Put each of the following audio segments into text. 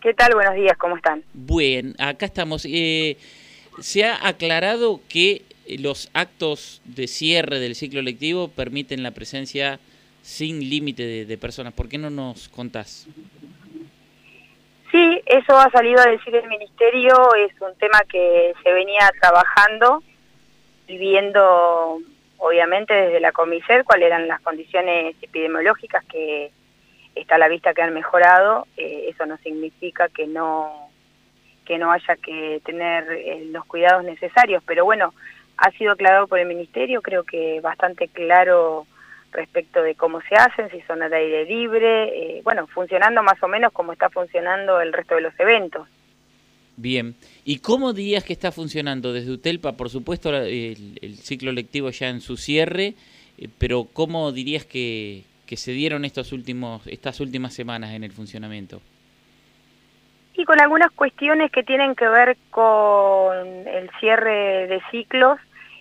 ¿Qué tal? Buenos días, ¿cómo están? Bien, acá estamos. Eh, se ha aclarado que los actos de cierre del ciclo lectivo permiten la presencia sin límite de, personas. ¿Por qué no nos contás? Sí, eso ha salido a decir el Ministerio, es un tema que se venía trabajando y viendo, obviamente, desde la Comiser cuáles eran las condiciones epidemiológicas que está a la vista que han mejorado. Eh, eso no significa que no que no haya que tener eh, los cuidados necesarios, pero bueno, ha sido aclarado por el Ministerio, creo que bastante claro respecto de cómo se hacen, si son al aire libre, eh, bueno, funcionando más o menos como está funcionando el resto de los eventos. Bien, ¿y cómo dirías que está funcionando desde UTELPA? Por supuesto, el, ciclo lectivo ya en su cierre, pero ¿cómo dirías que, que se dieron estos últimos, estas últimas semanas en el funcionamiento? Y con algunas cuestiones que tienen que ver con el cierre de ciclos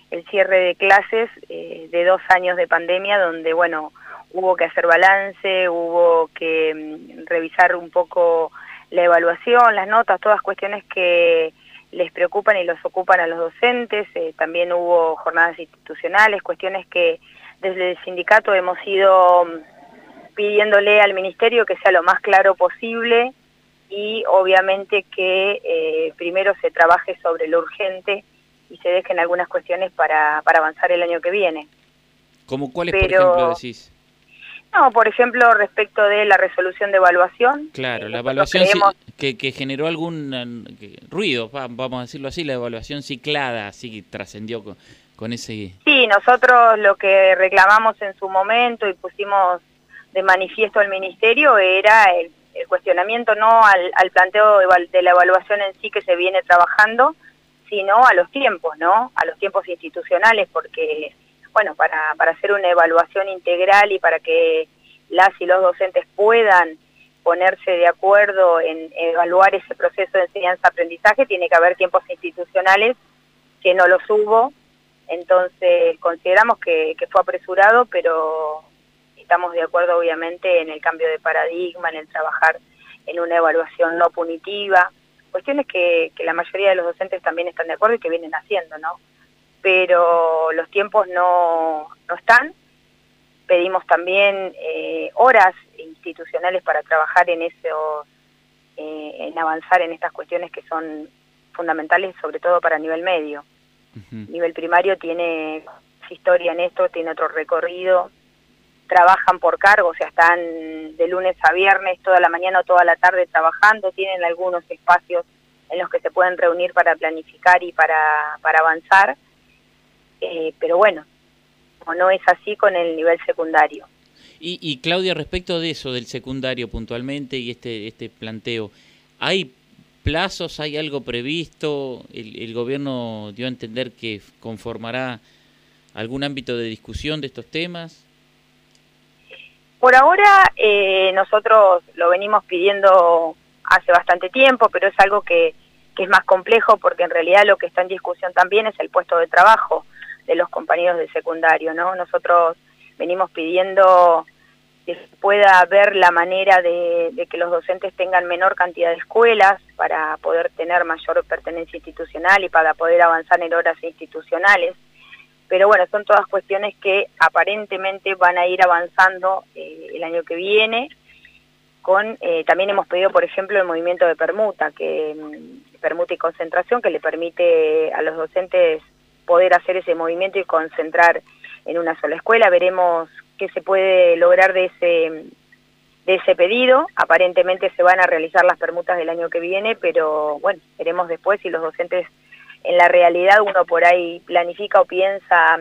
el cierre de clases eh, de dos años de pandemia donde, bueno, hubo que hacer balance, hubo que mm, revisar un poco la evaluación, las notas, todas cuestiones que les preocupan y los ocupan a los docentes. Eh, también hubo jornadas institucionales, cuestiones que desde el sindicato hemos ido mm, pidiéndole al ministerio que sea lo más claro posible y obviamente que eh, primero se trabaje sobre lo urgente y se dejen algunas cuestiones para, para avanzar el año que viene. ¿Cómo cuáles, por ejemplo, decís? No, por ejemplo, respecto de la resolución de evaluación. Claro, la evaluación que, que, generó algún ruido, vamos a decirlo así, la evaluación ciclada, así que trascendió con, ese... Sí, nosotros lo que reclamamos en su momento y pusimos de manifiesto al Ministerio era el, cuestionamiento no al, al planteo de la evaluación en sí que se viene trabajando, sino a los tiempos, ¿no? A los tiempos institucionales, porque, bueno, para, para hacer una evaluación integral y para que las y los docentes puedan ponerse de acuerdo en evaluar ese proceso de enseñanza-aprendizaje, tiene que haber tiempos institucionales que no los hubo, entonces consideramos que, fue apresurado, pero estamos de acuerdo obviamente en el cambio de paradigma, en el trabajar en una evaluación no punitiva, cuestiones que, que la mayoría de los docentes también están de acuerdo y que vienen haciendo, ¿no? Pero los tiempos no, no están. Pedimos también eh, horas institucionales para trabajar en eso, eh, en avanzar en estas cuestiones que son fundamentales, sobre todo para nivel medio. Nivel primario tiene historia en esto, tiene otro recorrido, trabajan por cargo, o sea, están de lunes a viernes, toda la mañana o toda la tarde trabajando, tienen algunos espacios en los que se pueden reunir para planificar y para, para avanzar, eh, pero bueno, no es así con el nivel secundario. Y, y, Claudia, respecto de eso, del secundario puntualmente y este, este planteo, ¿hay plazos, hay algo previsto? El, gobierno dio a entender que conformará algún ámbito de discusión de estos temas? Por ahora eh, nosotros lo venimos pidiendo hace bastante tiempo, pero es algo que, que, es más complejo porque en realidad lo que está en discusión también es el puesto de trabajo de los compañeros de secundario, ¿no? Nosotros venimos pidiendo que pueda ver la manera de, de, que los docentes tengan menor cantidad de escuelas para poder tener mayor pertenencia institucional y para poder avanzar en horas institucionales pero bueno, son todas cuestiones que aparentemente van a ir avanzando eh, el año que viene. Con, eh, también hemos pedido, por ejemplo, el movimiento de permuta, que mm, permuta y concentración, que le permite a los docentes poder hacer ese movimiento y concentrar en una sola escuela. Veremos qué se puede lograr de ese, de ese pedido. Aparentemente se van a realizar las permutas del año que viene, pero bueno, veremos después si los docentes en la realidad uno por ahí planifica o piensa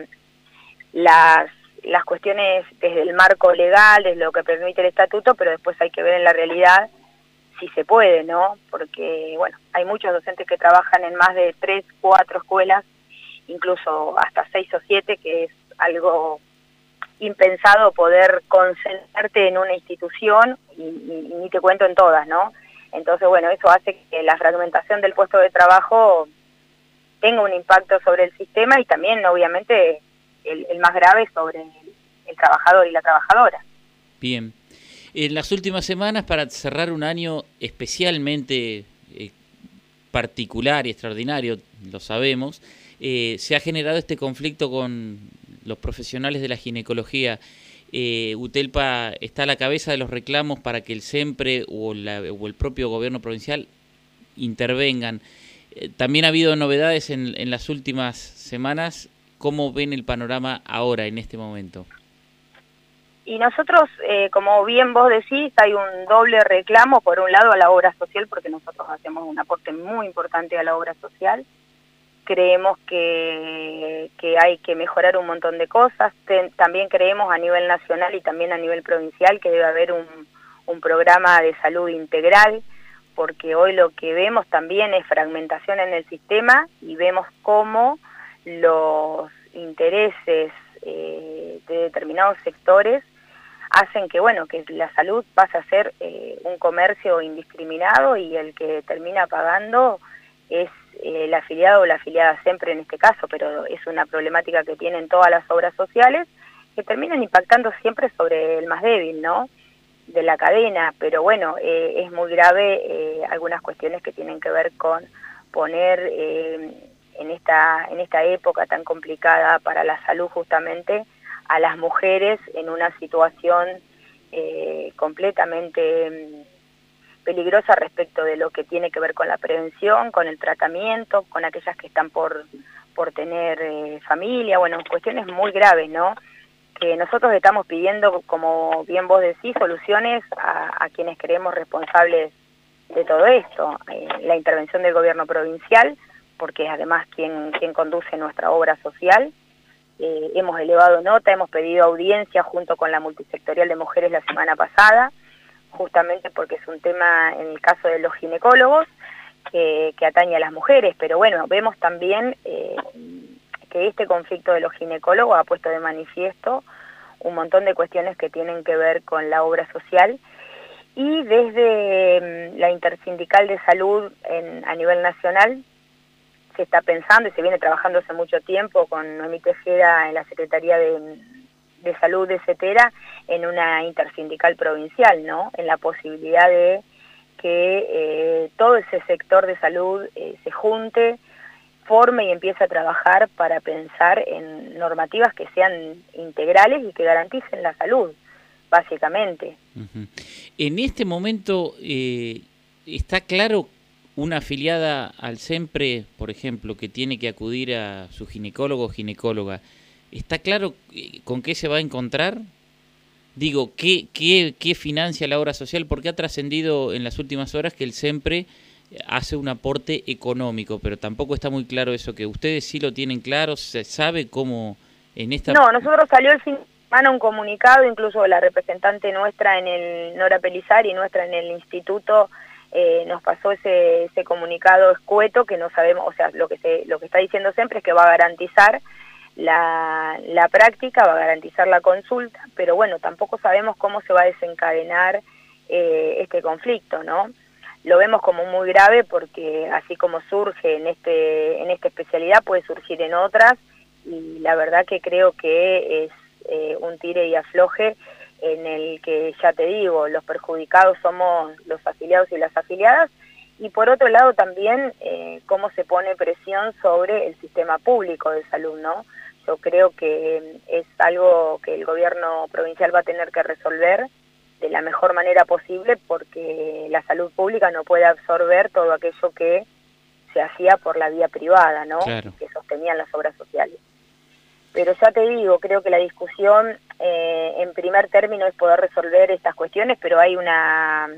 las, las cuestiones desde el marco legal, desde lo que permite el estatuto, pero después hay que ver en la realidad si se puede, ¿no? Porque, bueno, hay muchos docentes que trabajan en más de tres, cuatro escuelas, incluso hasta seis o siete, que es algo impensado poder concentrarte en una institución y, ni te cuento en todas, ¿no? Entonces, bueno, eso hace que la fragmentación del puesto de trabajo tenga un impacto sobre el sistema y también, obviamente, el, más grave sobre el, trabajador y la trabajadora. Bien. En las últimas semanas, para cerrar un año especialmente eh, particular y extraordinario, lo sabemos, eh, se ha generado este conflicto con los profesionales de la ginecología. Eh, UTELPA está a la cabeza de los reclamos para que el SEMPRE o, o el propio gobierno provincial intervengan. también ha habido novedades en, en las últimas semanas. ¿Cómo ven el panorama ahora, en este momento? Y nosotros, eh, como bien vos decís, hay un doble reclamo, por un lado a la obra social, porque nosotros hacemos un aporte muy importante a la obra social. Creemos que, hay que mejorar un montón de cosas. también creemos a nivel nacional y también a nivel provincial que debe haber un, un programa de salud integral, porque hoy lo que vemos también es fragmentación en el sistema y vemos cómo los intereses eh, de determinados sectores hacen que, bueno, que la salud pase a ser eh, un comercio indiscriminado y el que termina pagando es eh, el afiliado o la afiliada siempre en este caso, pero es una problemática que tienen todas las obras sociales que terminan impactando siempre sobre el más débil, ¿no? de la cadena, pero bueno, eh, es muy grave algunas cuestiones que tienen que ver con poner en, esta, en esta época tan complicada para la salud justamente a las mujeres en una situación eh, completamente peligrosa respecto de lo que tiene que ver con la prevención, con el tratamiento, con aquellas que están por, por tener eh, familia, bueno, cuestiones muy graves, ¿no? Que nosotros estamos pidiendo, como bien vos decís, soluciones a, quienes creemos responsables de todo esto. Eh, la intervención del gobierno provincial, porque es además quien, quien conduce nuestra obra social, eh, hemos elevado nota, hemos pedido audiencia junto con la multisectorial de mujeres la semana pasada, justamente porque es un tema en el caso de los ginecólogos que, atañe a las mujeres, pero bueno, vemos también eh, que este conflicto de los ginecólogos ha puesto de manifiesto un montón de cuestiones que tienen que ver con la obra social. Y desde mm, la intersindical de salud a nivel nacional se está pensando y se viene trabajando hace mucho tiempo con Noemí Tejeda en la Secretaría de, Salud de CETERA en una intersindical provincial, ¿no? En la posibilidad de que eh, todo ese sector de salud eh, se junte, forme y empiece a trabajar para pensar en normativas que sean integrales y que garanticen la salud, básicamente. En este momento, eh, ¿está claro una afiliada al SEMPRE, por ejemplo, que tiene que acudir a su ginecólogo o ginecóloga, ¿está claro eh, con qué se va a encontrar? Digo, ¿qué, qué, qué financia la obra social? Porque ha trascendido en las últimas horas que el SEMPRE hace un aporte económico, pero tampoco está muy claro eso, que ustedes sí lo tienen claro, se sabe cómo en esta... No, nosotros salió el fin de semana un comunicado, incluso la representante nuestra en el Nora Pelizar y nuestra en el instituto eh, nos pasó ese, ese comunicado escueto que no sabemos, o sea, lo que, se, lo que está diciendo siempre es que va a garantizar la, la práctica, va a garantizar la consulta, pero bueno, tampoco sabemos cómo se va a desencadenar eh, este conflicto, ¿no? Lo vemos como muy grave porque así como surge en, este, en esta especialidad, puede surgir en otras y la verdad que creo que es eh, un tire y afloje en el que ya te digo, los perjudicados somos los afiliados y las afiliadas, y por otro lado también eh, cómo se pone presión sobre el sistema público de salud, ¿no? Yo creo que es algo que el gobierno provincial va a tener que resolver de la mejor manera posible porque la salud pública no puede absorber todo aquello que se hacía por la vía privada, ¿no? Que sostenían las obras sociales. Pero ya te digo, creo que la discusión eh, en primer término es poder resolver estas cuestiones, pero hay una,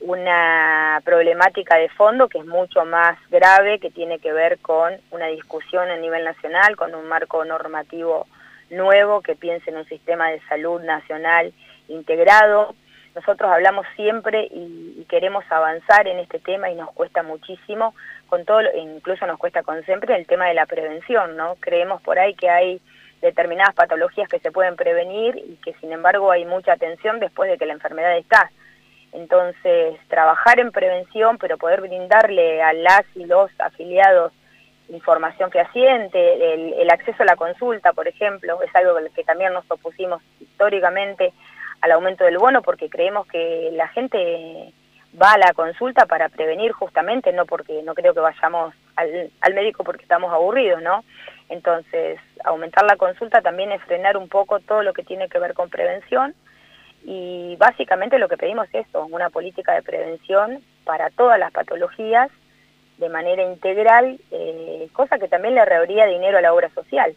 una problemática de fondo que es mucho más grave, que tiene que ver con una discusión a nivel nacional, con un marco normativo nuevo que piense en un sistema de salud nacional integrado. Nosotros hablamos siempre y, queremos avanzar en este tema y nos cuesta muchísimo, con todo, incluso nos cuesta con siempre el tema de la prevención, ¿no? Creemos por ahí que hay determinadas patologías que se pueden prevenir y que sin embargo hay mucha atención después de que la enfermedad está. Entonces, trabajar en prevención, pero poder brindarle a las y los afiliados información fehaciente, el, el acceso a la consulta, por ejemplo, es algo que también nos opusimos históricamente al aumento del bono porque creemos que la gente va a la consulta para prevenir justamente, no porque no creo que vayamos al, al médico porque estamos aburridos, ¿no? Entonces, aumentar la consulta también es frenar un poco todo lo que tiene que ver con prevención y básicamente lo que pedimos es eso, una política de prevención para todas las patologías de manera integral, eh, cosa que también le ahorraría dinero a la obra social.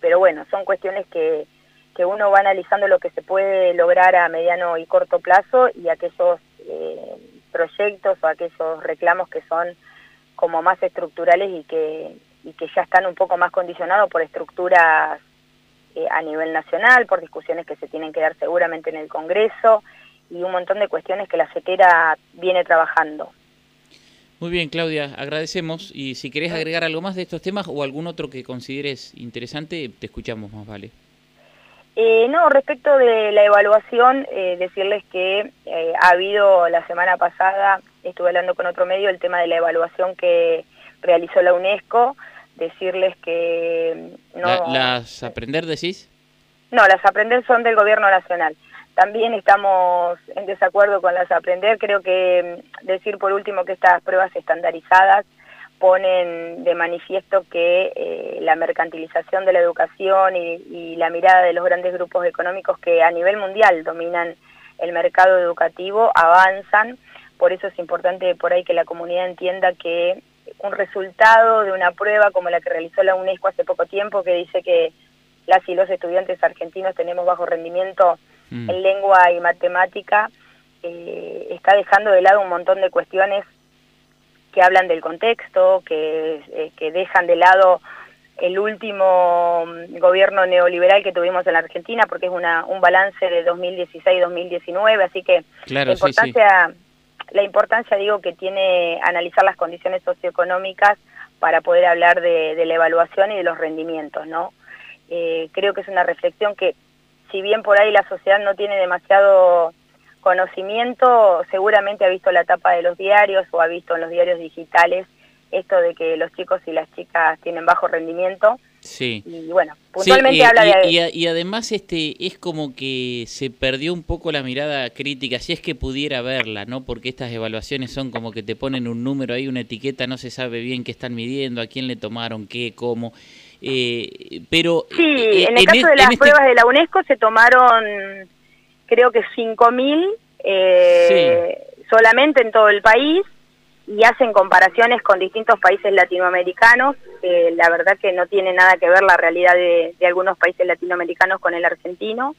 Pero bueno, son cuestiones que, que uno va analizando lo que se puede lograr a mediano y corto plazo y aquellos eh, proyectos o aquellos reclamos que son como más estructurales y que, y que ya están un poco más condicionados por estructuras eh, a nivel nacional, por discusiones que se tienen que dar seguramente en el Congreso y un montón de cuestiones que la CETERA viene trabajando. Muy bien, Claudia, agradecemos y si querés agregar algo más de estos temas o algún otro que consideres interesante, te escuchamos más, vale. Eh, no, respecto de la evaluación, eh, decirles que eh, ha habido la semana pasada, estuve hablando con otro medio, el tema de la evaluación que realizó la UNESCO, decirles que... No, ¿Las aprender decís? No, las aprender son del gobierno nacional. También estamos en desacuerdo con las aprender. Creo que mm, decir por último que estas pruebas estandarizadas ponen de manifiesto que eh, la mercantilización de la educación y, la mirada de los grandes grupos económicos que a nivel mundial dominan el mercado educativo avanzan. Por eso es importante por ahí que la comunidad entienda que un resultado de una prueba como la que realizó la UNESCO hace poco tiempo, que dice que las y los estudiantes argentinos tenemos bajo rendimiento Mm. en lengua y matemática, eh, está dejando de lado un montón de cuestiones que hablan del contexto, que, eh, que dejan de lado el último mm, gobierno neoliberal que tuvimos en la Argentina, porque es una, un balance de 2016-2019, así que la importancia, la importancia digo que tiene analizar las condiciones socioeconómicas para poder hablar de, la evaluación y de los rendimientos, ¿no? Eh, creo que es una reflexión que si bien por ahí la sociedad no tiene demasiado conocimiento, seguramente ha visto la tapa de los diarios o ha visto en los diarios digitales esto de que los chicos y las chicas tienen bajo rendimiento. Sí. Y bueno, puntualmente habla de... Y, y, además este es como que se perdió un poco la mirada crítica, si es que pudiera verla, ¿no? Porque estas evaluaciones son como que te ponen un número ahí, una etiqueta, no se sabe bien qué están midiendo, a quién le tomaron, qué, cómo. Eh, pero sí, eh, en el caso de las este pruebas de la UNESCO se tomaron, creo que 5.000 eh, solamente en todo el país y hacen comparaciones con distintos países latinoamericanos. la verdad que no tiene nada que ver la realidad de, algunos países latinoamericanos con el argentino.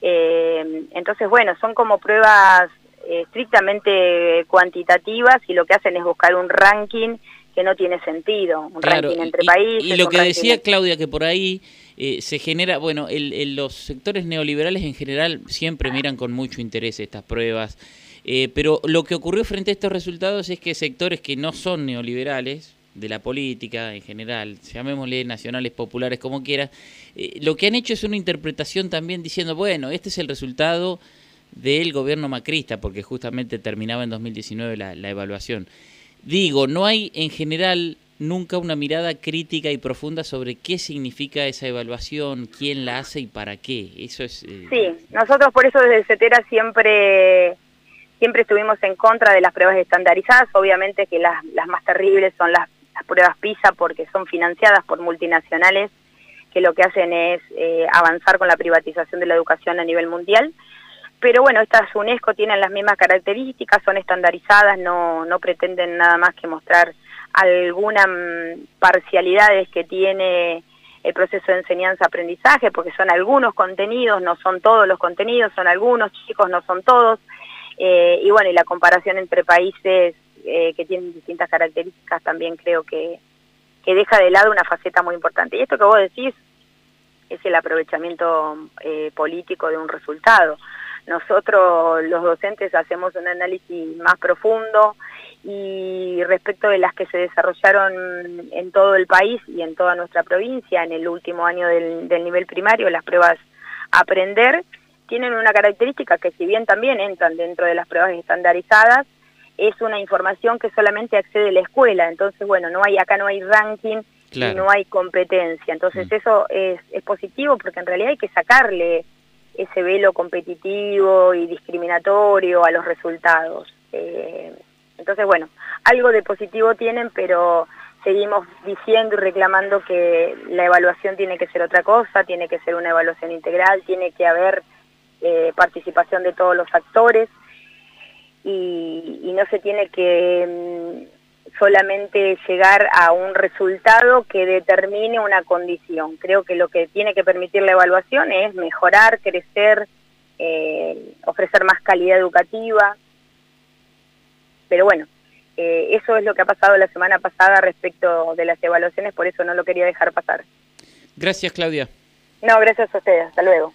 Eh, entonces, bueno, son como pruebas estrictamente cuantitativas y lo que hacen es buscar un ranking que no tiene sentido, un ranking entre países. Y lo que decía Claudia, que por ahí eh, se genera, bueno, el, los sectores neoliberales en general siempre miran con mucho interés estas pruebas, eh, pero lo que ocurrió frente a estos resultados es que sectores que no son neoliberales, de la política en general, llamémosle nacionales populares como quieras, eh, lo que han hecho es una interpretación también diciendo, bueno, este es el resultado del gobierno macrista, porque justamente terminaba en 2019 la, la evaluación. Digo, no hay en general nunca una mirada crítica y profunda sobre qué significa esa evaluación, quién la hace y para qué. Eso es. Eh, sí, nosotros por eso desde CETERA siempre siempre estuvimos en contra de las pruebas estandarizadas. Obviamente que las, las más terribles son las, pruebas PISA porque son financiadas por multinacionales que lo que hacen es eh, avanzar con la privatización de la educación a nivel mundial pero bueno, estas UNESCO tienen las mismas características, son estandarizadas, no, no pretenden nada más que mostrar algunas mm, parcialidades que tiene el proceso de enseñanza-aprendizaje, porque son algunos contenidos, no son todos los contenidos, son algunos chicos, no son todos, eh, y bueno, y la comparación entre países eh, que tienen distintas características también creo que, que deja de lado una faceta muy importante. Y esto que vos decís es el aprovechamiento eh, político de un resultado. Nosotros los docentes hacemos un análisis más profundo y respecto de las que se desarrollaron en todo el país y en toda nuestra provincia en el último año del, nivel primario, las pruebas Aprender, tienen una característica que si bien también entran dentro de las pruebas estandarizadas, es una información que solamente accede la escuela, entonces bueno, no hay acá no hay ranking y no hay competencia, entonces mm. eso es, es positivo porque en realidad hay que sacarle ese velo competitivo y discriminatorio a los resultados. Eh, entonces, bueno, algo de positivo tienen, pero seguimos diciendo y reclamando que la evaluación tiene que ser otra cosa, tiene que ser una evaluación integral, tiene que haber eh, participación de todos los actores y, no se tiene que mm, solamente llegar a un resultado que determine una condición. Creo que lo que tiene que permitir la evaluación es mejorar, crecer, eh, ofrecer más calidad educativa. Pero bueno, eh, eso es lo que ha pasado la semana pasada respecto de las evaluaciones, por eso no lo quería dejar pasar. Gracias, Claudia. No, gracias a ustedes. Hasta luego.